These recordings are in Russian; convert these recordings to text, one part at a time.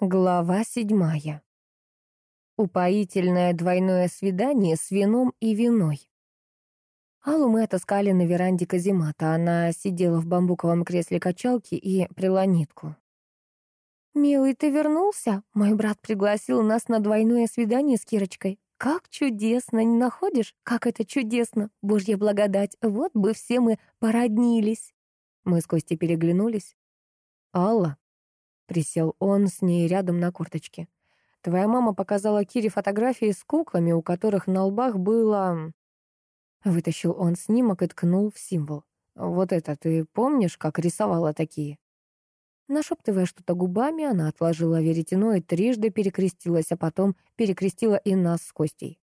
Глава седьмая. Упоительное двойное свидание с вином и виной. Аллу мы отыскали на веранде каземата. Она сидела в бамбуковом кресле качалки и прила нитку. «Милый, ты вернулся? Мой брат пригласил нас на двойное свидание с Кирочкой. Как чудесно, не находишь? Как это чудесно! Божья благодать! Вот бы все мы породнились!» Мы с Костей переглянулись. «Алла», Присел он с ней рядом на курточке. Твоя мама показала Кире фотографии с куклами, у которых на лбах было... Вытащил он снимок и ткнул в символ. Вот это ты помнишь, как рисовала такие? Нашептывая что-то губами, она отложила веретено и трижды перекрестилась, а потом перекрестила и нас с Костей.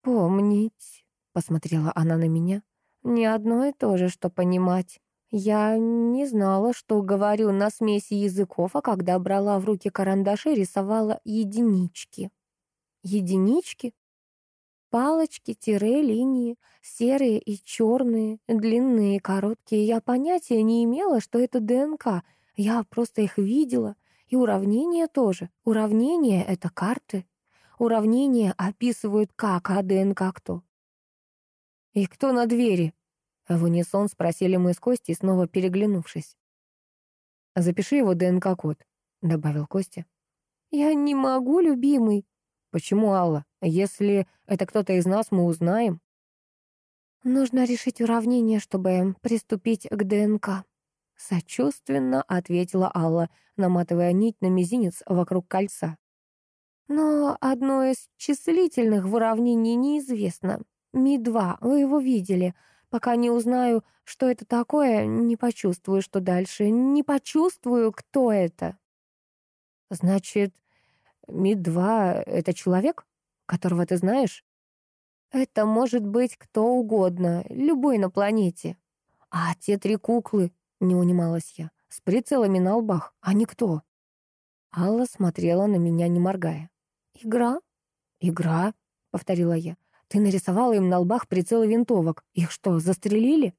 «Помнить», — посмотрела она на меня, — «не одно и то же, что понимать». Я не знала, что говорю на смеси языков, а когда брала в руки карандаши, рисовала единички. Единички? Палочки, тире, линии, серые и черные, длинные короткие. Я понятия не имела, что это ДНК. Я просто их видела. И уравнения тоже. Уравнения — это карты. Уравнения описывают как, а ДНК кто. «И кто на двери?» В унисон спросили мы с Костей, снова переглянувшись. «Запиши его ДНК-код», — добавил Костя. «Я не могу, любимый». «Почему, Алла? Если это кто-то из нас, мы узнаем». «Нужно решить уравнение, чтобы приступить к ДНК», — сочувственно ответила Алла, наматывая нить на мизинец вокруг кольца. «Но одно из числительных в уравнении неизвестно. Ми-2, вы его видели. Пока не узнаю, что это такое, не почувствую, что дальше. Не почувствую, кто это. Значит, Ми-2 — это человек, которого ты знаешь? Это может быть кто угодно, любой на планете. А те три куклы, не унималась я, с прицелами на лбах, они кто? Алла смотрела на меня, не моргая. «Игра?» «Игра», — повторила я. Ты нарисовала им на лбах прицелы винтовок. Их что, застрелили?»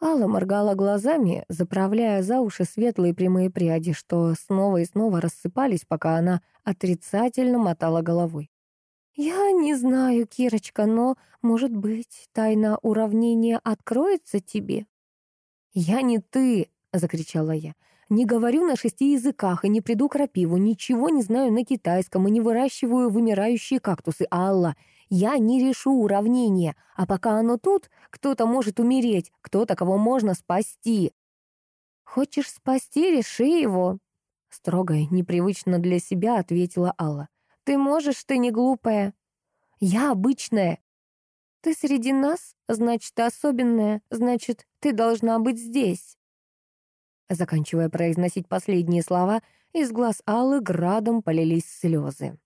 Алла моргала глазами, заправляя за уши светлые прямые пряди, что снова и снова рассыпались, пока она отрицательно мотала головой. «Я не знаю, Кирочка, но, может быть, тайна уравнения откроется тебе?» «Я не ты!» — закричала я. «Не говорю на шести языках и не приду крапиву, ничего не знаю на китайском и не выращиваю вымирающие кактусы. Алла, я не решу уравнение, а пока оно тут, кто-то может умереть, кто-то, кого можно спасти. Хочешь спасти, реши его. Строго и непривычно для себя ответила Алла. Ты можешь, ты не глупая. Я обычная. Ты среди нас, значит, особенная, значит, ты должна быть здесь. Заканчивая произносить последние слова, из глаз Аллы градом полились слезы.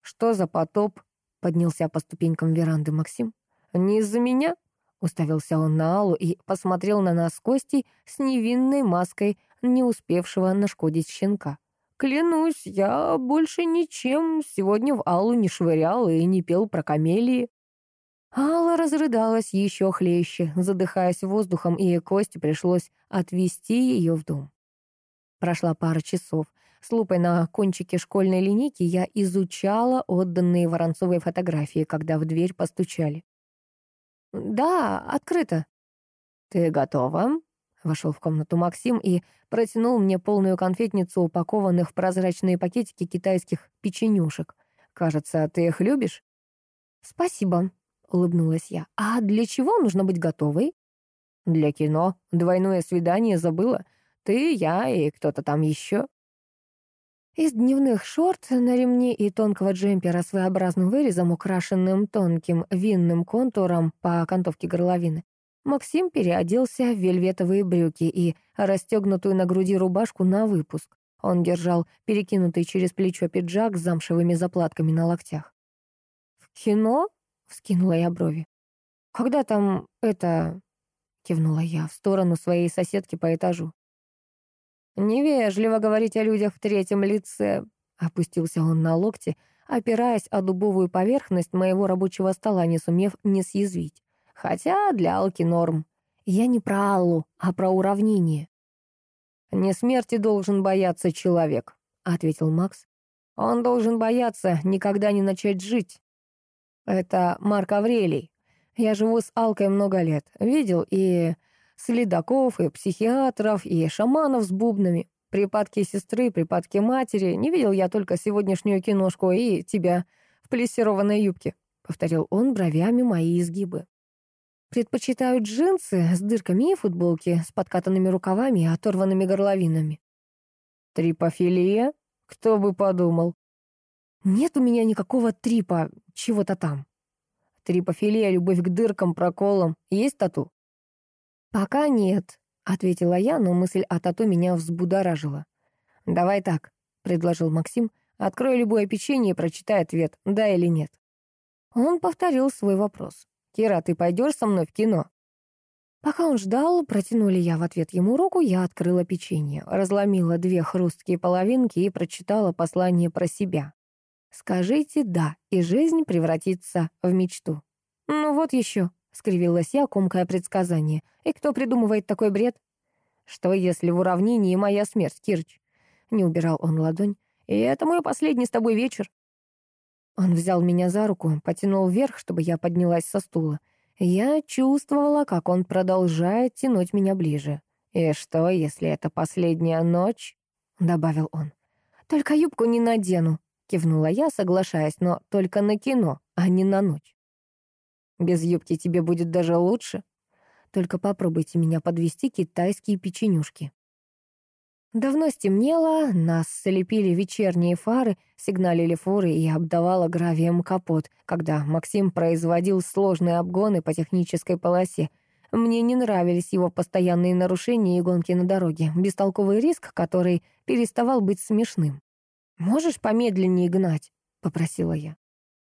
«Что за потоп?» Поднялся по ступенькам веранды Максим. «Не из-за меня?» Уставился он на Аллу и посмотрел на нас Костей с невинной маской, не успевшего нашкодить щенка. «Клянусь, я больше ничем сегодня в Аллу не швырял и не пел про камелии». Алла разрыдалась еще хлеще, задыхаясь воздухом, и Косте пришлось отвезти ее в дом. Прошла пара часов. С лупой на кончике школьной линейки я изучала отданные Воронцовой фотографии, когда в дверь постучали. «Да, открыто». «Ты готова?» Вошел в комнату Максим и протянул мне полную конфетницу, упакованных в прозрачные пакетики китайских печенюшек. «Кажется, ты их любишь?» «Спасибо», — улыбнулась я. «А для чего нужно быть готовой?» «Для кино. Двойное свидание забыла. Ты, я и кто-то там еще». Из дневных шорт на ремне и тонкого джемпера с своеобразным вырезом, украшенным тонким винным контуром по окантовке горловины, Максим переоделся в вельветовые брюки и расстегнутую на груди рубашку на выпуск. Он держал перекинутый через плечо пиджак с замшевыми заплатками на локтях. «В кино?» — вскинула я брови. «Когда там это...» — кивнула я в сторону своей соседки по этажу. «Невежливо говорить о людях в третьем лице», — опустился он на локти, опираясь о дубовую поверхность моего рабочего стола, не сумев не съязвить. Хотя для Алки норм. Я не про Аллу, а про уравнение. «Не смерти должен бояться человек», — ответил Макс. «Он должен бояться никогда не начать жить. Это Марк Аврелий. Я живу с Алкой много лет. Видел и следаков, и психиатров, и шаманов с бубнами. Припадки сестры, припадки матери. Не видел я только сегодняшнюю киношку и тебя в плессированной юбке», — повторил он бровями мои изгибы. Предпочитаю джинсы с дырками и футболки с подкатанными рукавами и оторванными горловинами. Трипофилия? Кто бы подумал. Нет у меня никакого трипа, чего-то там. Трипофилия, любовь к дыркам, проколам. Есть тату? Пока нет, ответила я, но мысль о тату меня взбудоражила. Давай так, предложил Максим. Открой любое печенье и прочитай ответ, да или нет. Он повторил свой вопрос. «Кира, ты пойдешь со мной в кино?» Пока он ждал, протянули я в ответ ему руку, я открыла печенье, разломила две хрусткие половинки и прочитала послание про себя. «Скажите «да», и жизнь превратится в мечту». «Ну вот еще», — скривилась я, комкая предсказание. «И кто придумывает такой бред?» «Что, если в уравнении моя смерть, Кирч?» Не убирал он ладонь. «И это мой последний с тобой вечер. Он взял меня за руку, потянул вверх, чтобы я поднялась со стула. Я чувствовала, как он продолжает тянуть меня ближе. «И что, если это последняя ночь?» — добавил он. «Только юбку не надену», — кивнула я, соглашаясь, но только на кино, а не на ночь. «Без юбки тебе будет даже лучше. Только попробуйте меня подвести китайские печенюшки». Давно стемнело, нас слепили вечерние фары, сигналили фуры и обдавало гравием капот, когда Максим производил сложные обгоны по технической полосе. Мне не нравились его постоянные нарушения и гонки на дороге, бестолковый риск, который переставал быть смешным. «Можешь помедленнее гнать?» — попросила я.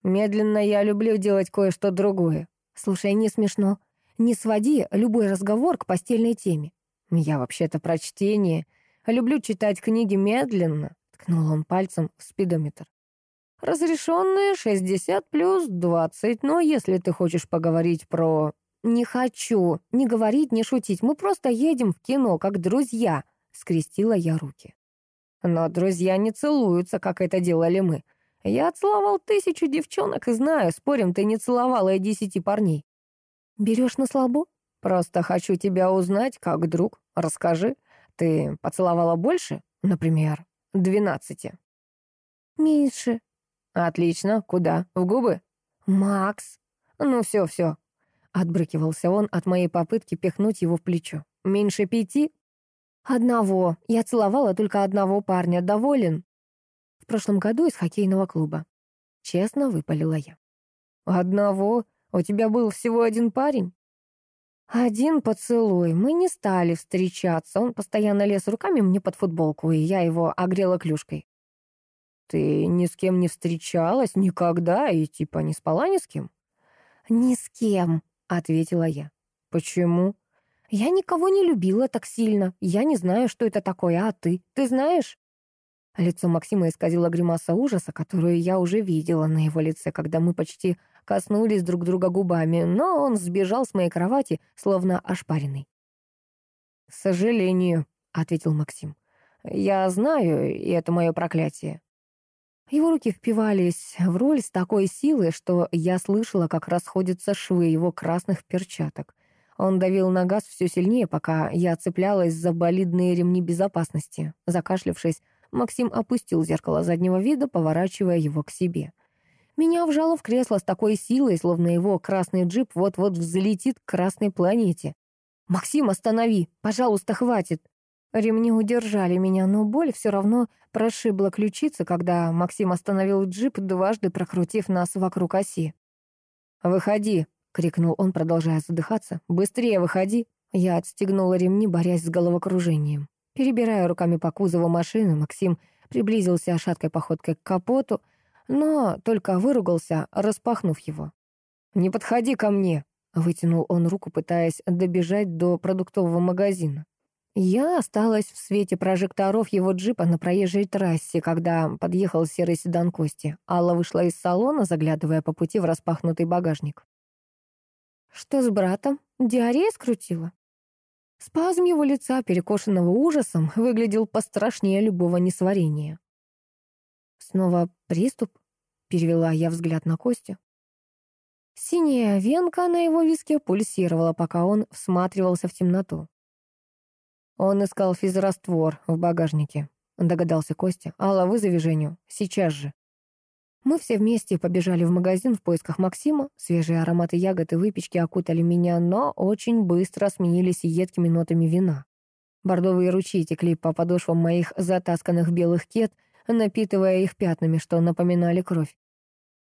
«Медленно я люблю делать кое-что другое. Слушай, не смешно. Не своди любой разговор к постельной теме. Я вообще-то про чтение...» Люблю читать книги медленно», — ткнул он пальцем в спидометр. «Разрешенные 60 плюс 20, но если ты хочешь поговорить про...» «Не хочу. Не говорить, не шутить. Мы просто едем в кино, как друзья», — скрестила я руки. «Но друзья не целуются, как это делали мы. Я целовал тысячу девчонок и знаю, спорим, ты не целовала и десяти парней». «Берешь на слабо?» «Просто хочу тебя узнать, как друг. Расскажи». Ты поцеловала больше? Например, двенадцати?» «Меньше». «Отлично. Куда? В губы?» «Макс». «Ну все, все». Отбрыкивался он от моей попытки пихнуть его в плечо. «Меньше пяти?» «Одного. Я целовала только одного парня. Доволен?» «В прошлом году из хоккейного клуба». Честно выпалила я. «Одного? У тебя был всего один парень?» Один поцелуй. Мы не стали встречаться. Он постоянно лез руками мне под футболку, и я его огрела клюшкой. «Ты ни с кем не встречалась никогда и типа не спала ни с кем?» «Ни с кем», — ответила я. «Почему?» «Я никого не любила так сильно. Я не знаю, что это такое, а ты? Ты знаешь?» Лицо Максима исказило гримаса ужаса, которую я уже видела на его лице, когда мы почти коснулись друг друга губами, но он сбежал с моей кровати, словно ошпаренный. «К сожалению», — ответил Максим. «Я знаю, и это мое проклятие». Его руки впивались в роль с такой силой, что я слышала, как расходятся швы его красных перчаток. Он давил на газ все сильнее, пока я цеплялась за болидные ремни безопасности. Закашлявшись, Максим опустил зеркало заднего вида, поворачивая его к себе. Меня вжало в кресло с такой силой, словно его красный джип вот-вот взлетит к красной планете. «Максим, останови! Пожалуйста, хватит!» Ремни удержали меня, но боль все равно прошибла ключицы, когда Максим остановил джип, дважды прокрутив нас вокруг оси. «Выходи!» — крикнул он, продолжая задыхаться. «Быстрее выходи!» Я отстегнула ремни, борясь с головокружением. Перебирая руками по кузову машины, Максим приблизился шаткой походкой к капоту — но только выругался, распахнув его. «Не подходи ко мне!» — вытянул он руку, пытаясь добежать до продуктового магазина. Я осталась в свете прожекторов его джипа на проезжей трассе, когда подъехал серый седан Кости. Алла вышла из салона, заглядывая по пути в распахнутый багажник. «Что с братом? Диарея скрутила?» Спазм его лица, перекошенного ужасом, выглядел пострашнее любого несварения. Снова приступ? Перевела я взгляд на Костю. Синяя венка на его виске пульсировала, пока он всматривался в темноту. Он искал физраствор в багажнике, догадался Костя. «Алла, вызови Женю. Сейчас же». Мы все вместе побежали в магазин в поисках Максима. Свежие ароматы ягод и выпечки окутали меня, но очень быстро сменились едкими нотами вина. Бордовые ручьи текли по подошвам моих затасканных белых кет, напитывая их пятнами, что напоминали кровь.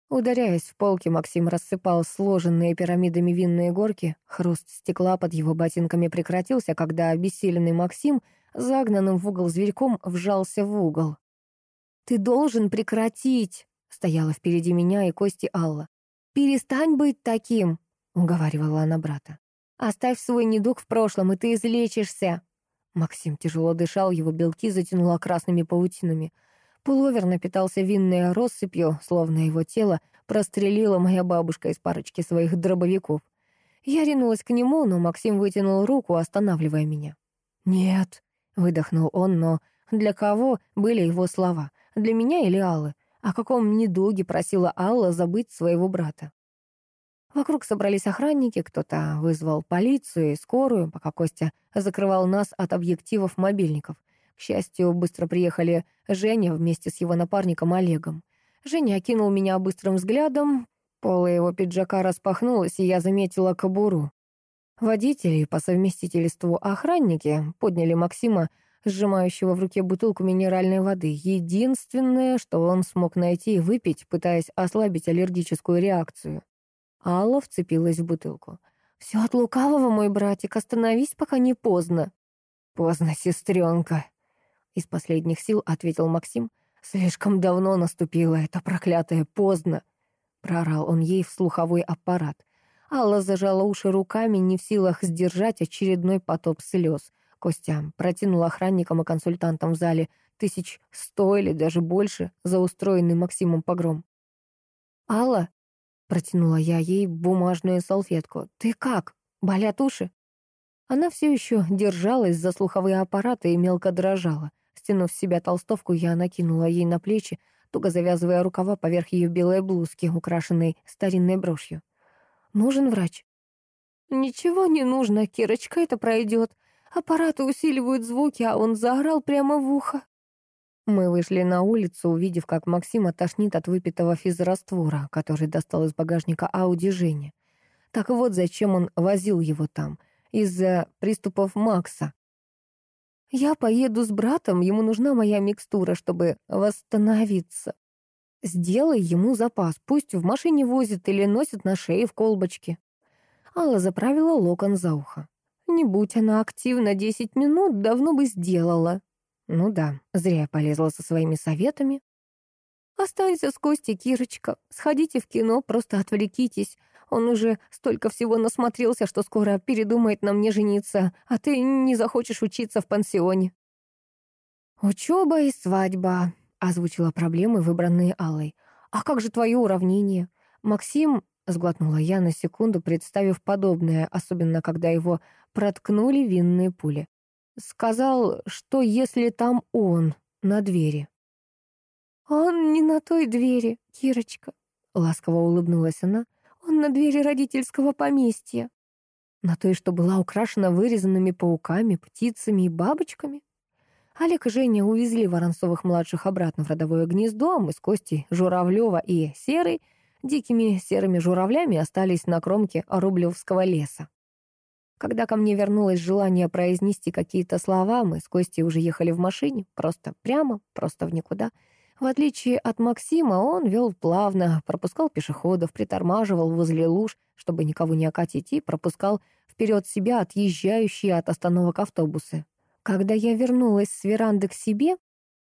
Ударяясь в полки, Максим рассыпал сложенные пирамидами винные горки. Хруст стекла под его ботинками прекратился, когда обессиленный Максим, загнанным в угол зверьком, вжался в угол. «Ты должен прекратить!» — стояла впереди меня и Кости Алла. «Перестань быть таким!» — уговаривала она брата. «Оставь свой недуг в прошлом, и ты излечишься!» Максим тяжело дышал, его белки затянуло красными паутинами. Пуловер напитался винной россыпью, словно его тело прострелила моя бабушка из парочки своих дробовиков. Я ринулась к нему, но Максим вытянул руку, останавливая меня. «Нет», — выдохнул он, но для кого были его слова? Для меня или Аллы? О каком недуге просила Алла забыть своего брата? Вокруг собрались охранники, кто-то вызвал полицию и скорую, пока Костя закрывал нас от объективов мобильников. К счастью, быстро приехали Женя вместе с его напарником Олегом. Женя окинул меня быстрым взглядом, полы его пиджака распахнулась, и я заметила кобуру. Водители по совместительству охранники подняли Максима, сжимающего в руке бутылку минеральной воды. Единственное, что он смог найти и выпить, пытаясь ослабить аллергическую реакцию. Алла вцепилась в бутылку. «Все от лукавого, мой братик, остановись, пока не поздно». «Поздно, сестренка», из последних сил ответил Максим. «Слишком давно наступило это проклятое поздно!» Прорал он ей в слуховой аппарат. Алла зажала уши руками, не в силах сдержать очередной потоп слез. Костя протянул охранникам и консультантам в зале тысяч сто или даже больше за устроенный Максимом погром. «Алла», — протянула я ей бумажную салфетку, — «ты как? Болят уши?» Она все еще держалась за слуховые аппараты и мелко дрожала. Стянув с себя толстовку, я накинула ей на плечи, туго завязывая рукава поверх ее белой блузки, украшенной старинной брошью. «Нужен врач?» «Ничего не нужно, Кирочка, это пройдет. Аппараты усиливают звуки, а он заорал прямо в ухо». Мы вышли на улицу, увидев, как Максима тошнит от выпитого физраствора, который достал из багажника Ауди Жени. Так вот, зачем он возил его там. Из-за приступов Макса. Я поеду с братом, ему нужна моя микстура, чтобы восстановиться. Сделай ему запас, пусть в машине возит или носит на шее в колбочке. Алла заправила локон за ухо. Не будь она активна десять минут, давно бы сделала. Ну да, зря я полезла со своими советами. Останься с Костей, Кирочка. Сходите в кино, просто отвлекитесь. Он уже столько всего насмотрелся, что скоро передумает на мне жениться, а ты не захочешь учиться в пансионе». «Учеба и свадьба», — озвучила проблемы, выбранные Аллой. «А как же твое уравнение?» «Максим», — сглотнула я на секунду, представив подобное, особенно когда его проткнули винные пули. «Сказал, что если там он на двери». «Он не на той двери, Кирочка», — ласково улыбнулась она. Он на двери родительского поместья. На той, что была украшена вырезанными пауками, птицами и бабочками. Олег и Женя увезли Воронцовых-младших обратно в родовое гнездо, а мы с Костей, Журавлева и Серой дикими серыми журавлями остались на кромке Рублевского леса. Когда ко мне вернулось желание произнести какие-то слова, мы с Костей уже ехали в машине, просто прямо, просто в никуда — в отличие от Максима, он вел плавно, пропускал пешеходов, притормаживал возле луж, чтобы никого не окатить, и пропускал вперед себя отъезжающие от остановок автобусы. Когда я вернулась с веранды к себе,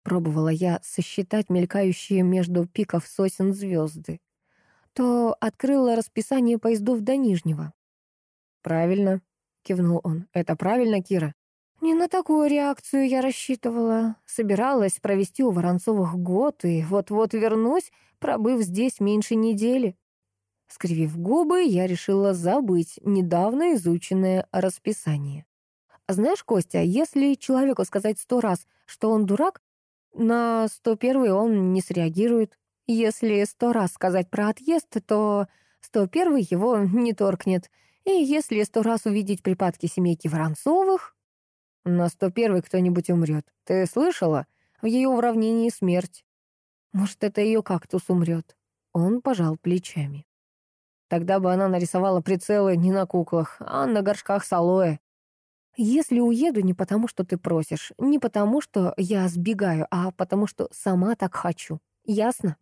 пробовала я сосчитать мелькающие между пиков сосен звезды, то открыла расписание поездов до Нижнего. «Правильно», — кивнул он, — «это правильно, Кира?» Не на такую реакцию я рассчитывала. Собиралась провести у Воронцовых год и вот-вот вернусь, пробыв здесь меньше недели. Скривив губы, я решила забыть недавно изученное расписание. Знаешь, Костя, если человеку сказать сто раз, что он дурак, на 101 он не среагирует. Если сто раз сказать про отъезд, то 101 его не торкнет. И если сто раз увидеть припадки семейки Воронцовых... На 101 кто-нибудь умрет. Ты слышала? В ее уравнении смерть. Может, это ее кактус умрет. Он пожал плечами. Тогда бы она нарисовала прицелы не на куклах, а на горшках с алоэ. Если уеду не потому, что ты просишь, не потому, что я сбегаю, а потому, что сама так хочу. Ясно?»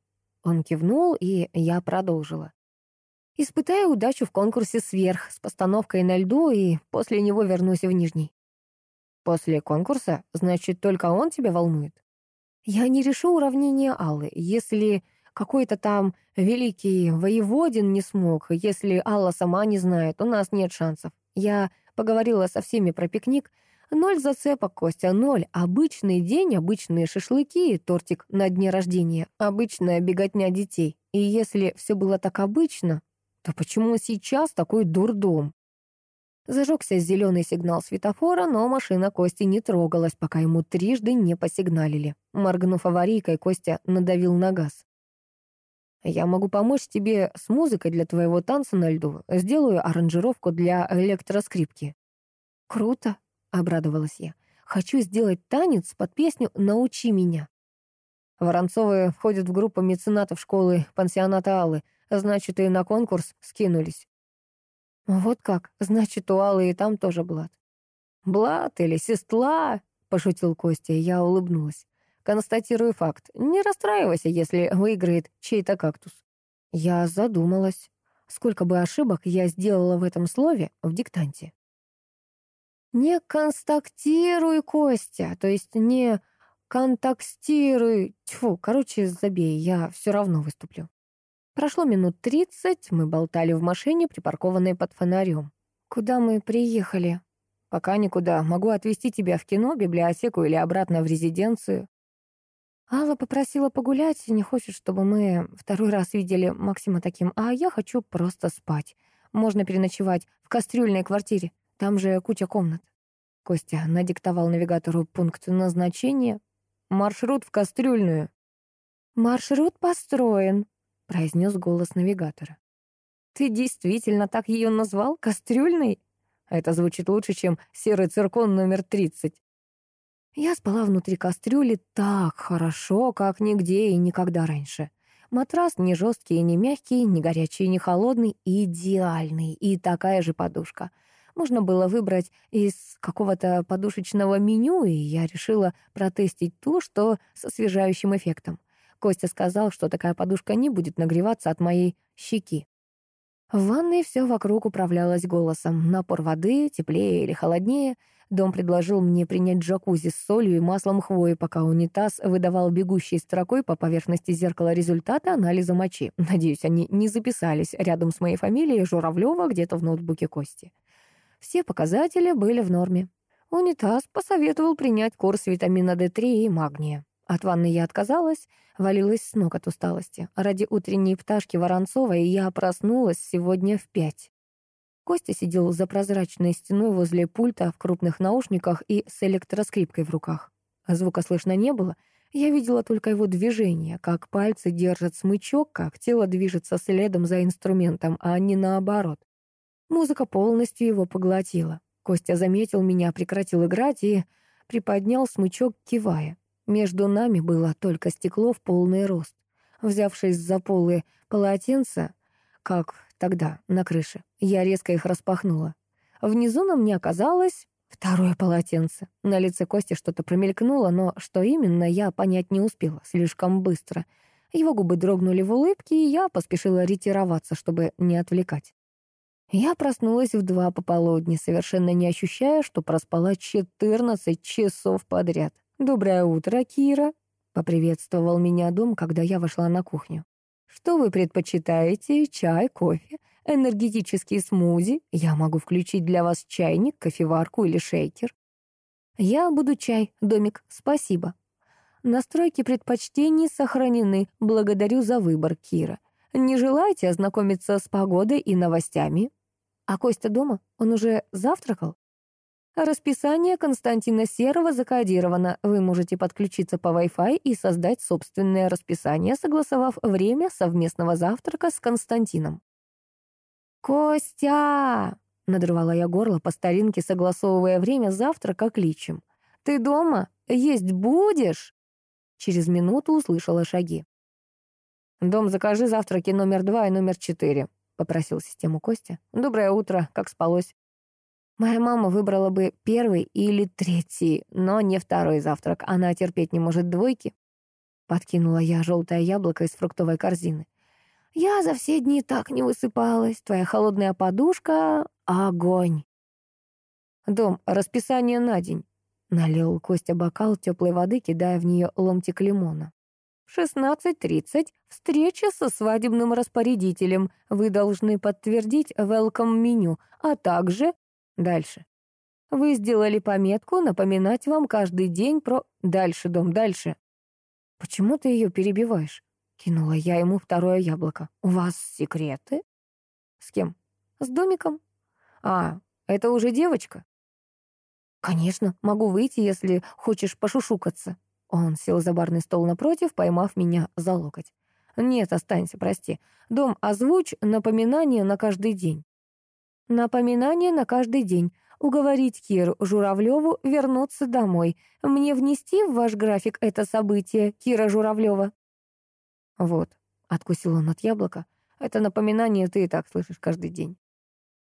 Он кивнул, и я продолжила. «Испытаю удачу в конкурсе «Сверх» с постановкой на льду, и после него вернусь в Нижний». «После конкурса? Значит, только он тебя волнует?» «Я не решу уравнение Аллы. Если какой-то там великий воеводин не смог, если Алла сама не знает, у нас нет шансов. Я поговорила со всеми про пикник. Ноль зацепок, Костя, ноль. Обычный день, обычные шашлыки, тортик на дне рождения, обычная беготня детей. И если все было так обычно, то почему сейчас такой дурдом? Зажегся зеленый сигнал светофора, но машина Кости не трогалась, пока ему трижды не посигналили. Моргнув аварийкой, Костя надавил на газ. Я могу помочь тебе с музыкой для твоего танца на льду. Сделаю аранжировку для электроскрипки». «Круто», — обрадовалась я. «Хочу сделать танец под песню «Научи меня». Воронцовы входят в группу меценатов школы пансионата Аллы, значит, и на конкурс скинулись. «Вот как? Значит, у Аллы и там тоже блат». «Блат или сестла?» — пошутил Костя, и я улыбнулась. Констатирую факт. Не расстраивайся, если выиграет чей-то кактус. Я задумалась. Сколько бы ошибок я сделала в этом слове в диктанте. Не констактируй, Костя, то есть не контакстируй. Тьфу, короче, забей, я все равно выступлю. Прошло минут тридцать, мы болтали в машине, припаркованной под фонарем. Куда мы приехали? Пока никуда. Могу отвезти тебя в кино, библиотеку или обратно в резиденцию. Алла попросила погулять, не хочет, чтобы мы второй раз видели Максима таким, а я хочу просто спать. Можно переночевать в кастрюльной квартире, там же куча комнат. Костя надиктовал навигатору пункт назначения. «Маршрут в кастрюльную». «Маршрут построен», — произнес голос навигатора. «Ты действительно так ее назвал? Кастрюльной?» Это звучит лучше, чем серый циркон номер тридцать. Я спала внутри кастрюли так хорошо, как нигде и никогда раньше. Матрас не жесткий и не мягкий, не горячий и не холодный, идеальный, и такая же подушка. Можно было выбрать из какого-то подушечного меню, и я решила протестить ту, что с освежающим эффектом. Костя сказал, что такая подушка не будет нагреваться от моей щеки. В ванной все вокруг управлялось голосом. Напор воды, теплее или холоднее — Дом предложил мне принять джакузи с солью и маслом хвои, пока унитаз выдавал бегущей строкой по поверхности зеркала результаты анализа мочи. Надеюсь, они не записались рядом с моей фамилией Журавлева где-то в ноутбуке Кости. Все показатели были в норме. Унитаз посоветовал принять курс витамина D3 и магния. От ванны я отказалась, валилась с ног от усталости. Ради утренней пташки Воронцовой я проснулась сегодня в пять. Костя сидел за прозрачной стеной возле пульта в крупных наушниках и с электроскрипкой в руках. Звука слышно не было. Я видела только его движение, как пальцы держат смычок, как тело движется следом за инструментом, а не наоборот. Музыка полностью его поглотила. Костя заметил меня, прекратил играть и приподнял смычок, кивая. Между нами было только стекло в полный рост. Взявшись за полы полотенца, как тогда, на крыше. Я резко их распахнула. Внизу на мне оказалось второе полотенце. На лице Кости что-то промелькнуло, но что именно, я понять не успела, слишком быстро. Его губы дрогнули в улыбке, и я поспешила ретироваться, чтобы не отвлекать. Я проснулась в два пополудни, совершенно не ощущая, что проспала 14 часов подряд. «Доброе утро, Кира!» — поприветствовал меня дом, когда я вошла на кухню. Что вы предпочитаете? Чай, кофе, энергетический смузи? Я могу включить для вас чайник, кофеварку или шейкер. Я буду чай, домик, спасибо. Настройки предпочтений сохранены. Благодарю за выбор, Кира. Не желаете ознакомиться с погодой и новостями? А Костя дома? Он уже завтракал? Расписание Константина Серова закодировано. Вы можете подключиться по Wi-Fi и создать собственное расписание, согласовав время совместного завтрака с Константином. «Костя!» — надрывала я горло по старинке, согласовывая время завтрака кличем. «Ты дома? Есть будешь?» Через минуту услышала шаги. «Дом, закажи завтраки номер два и номер четыре», — попросил систему Костя. «Доброе утро, как спалось?» Моя мама выбрала бы первый или третий, но не второй завтрак. Она терпеть не может двойки. Подкинула я желтое яблоко из фруктовой корзины. Я за все дни так не высыпалась. Твоя холодная подушка — огонь. Дом, расписание на день. Налил Костя бокал теплой воды, кидая в нее ломтик лимона. В 16.30 встреча со свадебным распорядителем. Вы должны подтвердить welcome меню, а также Дальше. Вы сделали пометку напоминать вам каждый день про... Дальше, дом, дальше. Почему ты ее перебиваешь? Кинула я ему второе яблоко. У вас секреты? С кем? С домиком. А, это уже девочка? Конечно, могу выйти, если хочешь пошушукаться. Он сел за барный стол напротив, поймав меня за локоть. «Нет, останься, прости. Дом, озвучь напоминание на каждый день». Напоминание на каждый день. Уговорить Киру Журавлеву вернуться домой. Мне внести в ваш график это событие, Кира Журавлева? Вот, откусил он от яблока. Это напоминание ты и так слышишь каждый день.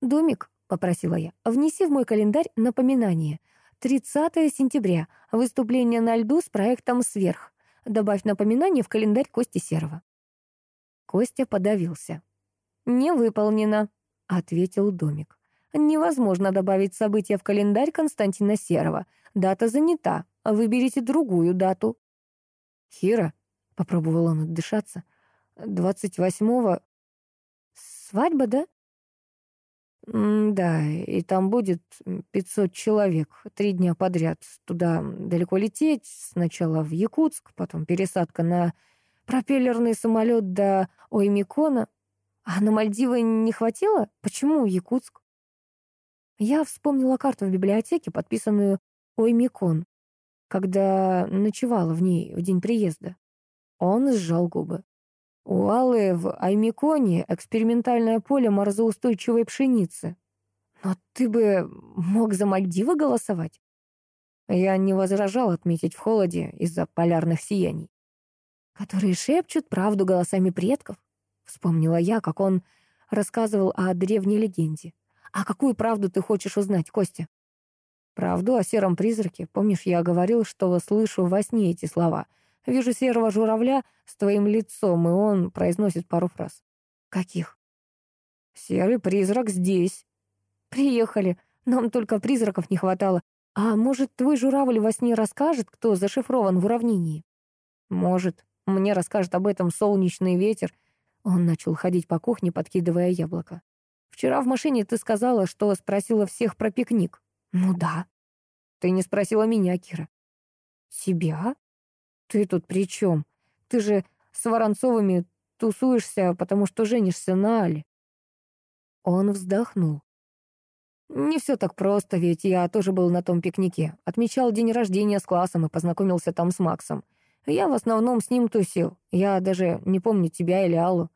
Домик, попросила я, внеси в мой календарь напоминание. 30 сентября. Выступление на льду с проектом «Сверх». Добавь напоминание в календарь Кости Серова. Костя подавился. «Не выполнено», — ответил Домик. «Невозможно добавить события в календарь Константина Серова. Дата занята. Выберите другую дату». «Кира», — попробовал он отдышаться, — «двадцать восьмого...» «Свадьба, да?» «Да, и там будет пятьсот человек, три дня подряд. Туда далеко лететь, сначала в Якутск, потом пересадка на пропеллерный самолет до Оймикона. А на Мальдивы не хватило? Почему Якутск? Я вспомнила карту в библиотеке, подписанную Оймикон, когда ночевала в ней в день приезда. Он сжал губы. У Аллы в Аймиконе экспериментальное поле морозоустойчивой пшеницы. Но ты бы мог за Мальдивы голосовать? Я не возражал отметить в холоде из-за полярных сияний. Которые шепчут правду голосами предков. Вспомнила я, как он рассказывал о древней легенде. «А какую правду ты хочешь узнать, Костя?» «Правду о сером призраке. Помнишь, я говорил, что слышу во сне эти слова. Вижу серого журавля с твоим лицом, и он произносит пару фраз». «Каких?» «Серый призрак здесь». «Приехали. Нам только призраков не хватало. А может, твой журавль во сне расскажет, кто зашифрован в уравнении?» «Может. Мне расскажет об этом солнечный ветер, он начал ходить по кухне, подкидывая яблоко. «Вчера в машине ты сказала, что спросила всех про пикник». «Ну да». «Ты не спросила меня, Кира». «Тебя? Ты тут при чем? Ты же с Воронцовыми тусуешься, потому что женишься на Але». Он вздохнул. «Не все так просто, ведь я тоже был на том пикнике. Отмечал день рождения с классом и познакомился там с Максом. Я в основном с ним тусил. Я даже не помню тебя или Аллу.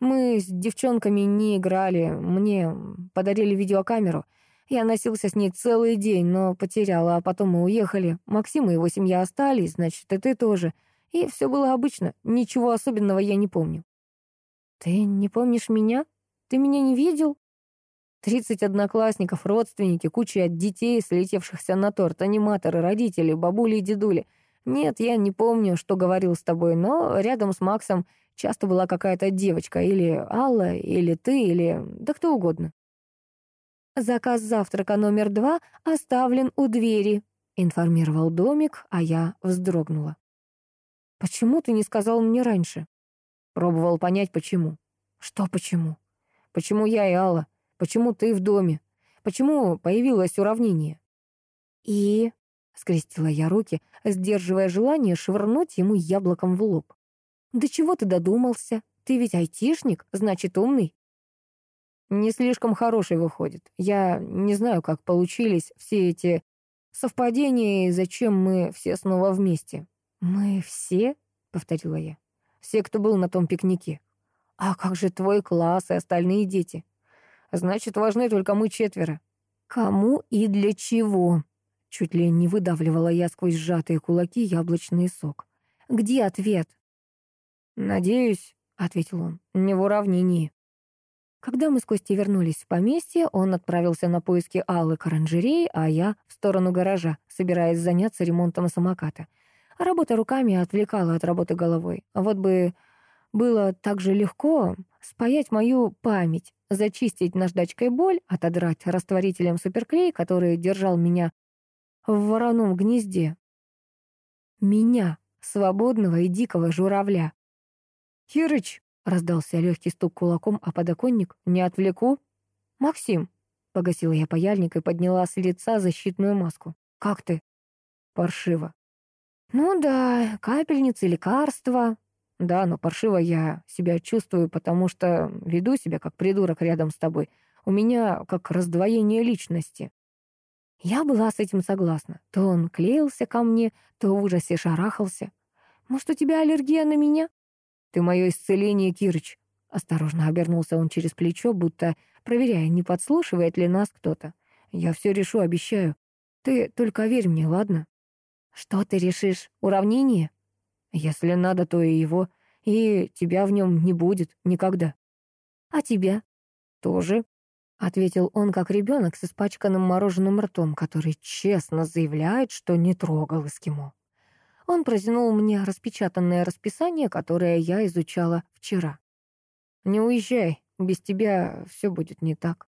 Мы с девчонками не играли, мне подарили видеокамеру. Я носился с ней целый день, но потеряла, а потом мы уехали. Максим и его семья остались, значит, и ты тоже. И все было обычно, ничего особенного я не помню. Ты не помнишь меня? Ты меня не видел? Тридцать одноклассников, родственники, куча детей, слетевшихся на торт, аниматоры, родители, бабули и дедули. Нет, я не помню, что говорил с тобой, но рядом с Максом Часто была какая-то девочка, или Алла, или ты, или да кто угодно. «Заказ завтрака номер два оставлен у двери», — информировал домик, а я вздрогнула. «Почему ты не сказал мне раньше?» Пробовал понять, почему. «Что почему? Почему я и Алла? Почему ты в доме? Почему появилось уравнение?» «И...» — скрестила я руки, сдерживая желание швырнуть ему яблоком в лоб. «Да чего ты додумался? Ты ведь айтишник, значит, умный». Не слишком хороший выходит. Я не знаю, как получились все эти совпадения и зачем мы все снова вместе. «Мы все?» — повторила я. «Все, кто был на том пикнике». «А как же твой класс и остальные дети?» «Значит, важны только мы четверо». «Кому и для чего?» Чуть ли не выдавливала я сквозь сжатые кулаки яблочный сок. «Где ответ?» «Надеюсь», — ответил он, — «не в уравнении». Когда мы с Костей вернулись в поместье, он отправился на поиски Аллы к а я в сторону гаража, собираясь заняться ремонтом самоката. Работа руками отвлекала от работы головой. Вот бы было так же легко спаять мою память, зачистить наждачкой боль, отодрать растворителем суперклей, который держал меня в вороном гнезде. Меня, свободного и дикого журавля. «Кирыч!» — раздался легкий стук кулаком о подоконник. «Не отвлеку?» «Максим!» — погасила я паяльник и подняла с лица защитную маску. «Как ты?» «Паршиво». «Ну да, капельницы, лекарства». «Да, но паршиво я себя чувствую, потому что веду себя как придурок рядом с тобой. У меня как раздвоение личности». Я была с этим согласна. То он клеился ко мне, то в ужасе шарахался. «Может, у тебя аллергия на меня?» «Ты мое исцеление, Кирыч». Осторожно обернулся он через плечо, будто проверяя, не подслушивает ли нас кто-то. «Я все решу, обещаю. Ты только верь мне, ладно?» «Что ты решишь? Уравнение?» «Если надо, то и его. И тебя в нем не будет никогда». «А тебя?» «Тоже», — ответил он, как ребенок с испачканным мороженым ртом, который честно заявляет, что не трогал эскимо. Он протянул мне распечатанное расписание, которое я изучала вчера. «Не уезжай, без тебя все будет не так.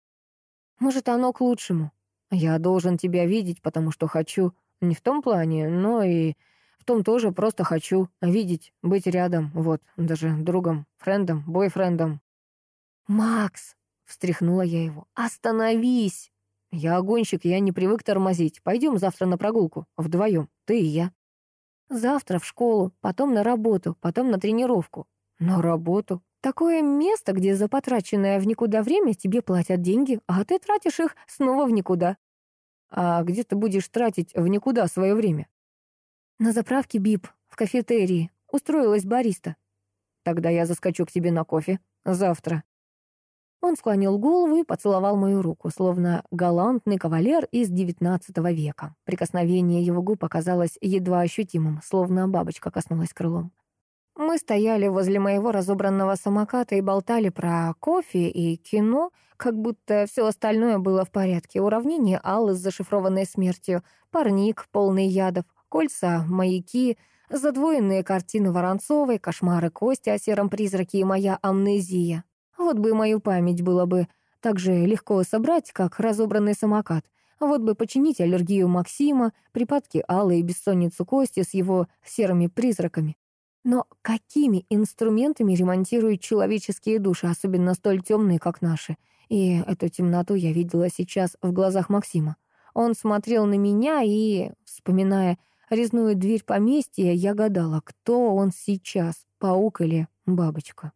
Может, оно к лучшему. Я должен тебя видеть, потому что хочу не в том плане, но и в том тоже просто хочу видеть, быть рядом, вот, даже другом, френдом, бойфрендом. «Макс!» — встряхнула я его. «Остановись!» «Я огонщик, я не привык тормозить. Пойдем завтра на прогулку, вдвоем, ты и я». «Завтра в школу, потом на работу, потом на тренировку». «На работу?» «Такое место, где за потраченное в никуда время тебе платят деньги, а ты тратишь их снова в никуда». А где ты будешь тратить в никуда свое время? На заправке БИП, в кафетерии. Устроилась бариста. Тогда я заскочу к тебе на кофе. Завтра. Он склонил голову и поцеловал мою руку, словно галантный кавалер из XIX века. Прикосновение его губ оказалось едва ощутимым, словно бабочка коснулась крылом. Мы стояли возле моего разобранного самоката и болтали про кофе и кино, как будто все остальное было в порядке. Уравнение Аллы с зашифрованной смертью, парник, полный ядов, кольца, маяки, задвоенные картины Воронцовой, кошмары Кости о сером призраке и моя амнезия. Вот бы мою память было бы так же легко собрать, как разобранный самокат. Вот бы починить аллергию Максима, припадки Аллы и бессонницу Кости с его серыми призраками. Но какими инструментами ремонтируют человеческие души, особенно столь темные, как наши? И эту темноту я видела сейчас в глазах Максима. Он смотрел на меня и, вспоминая резную дверь поместья, я гадала, кто он сейчас, паук или бабочка.